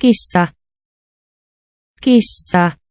kissa. Kissa.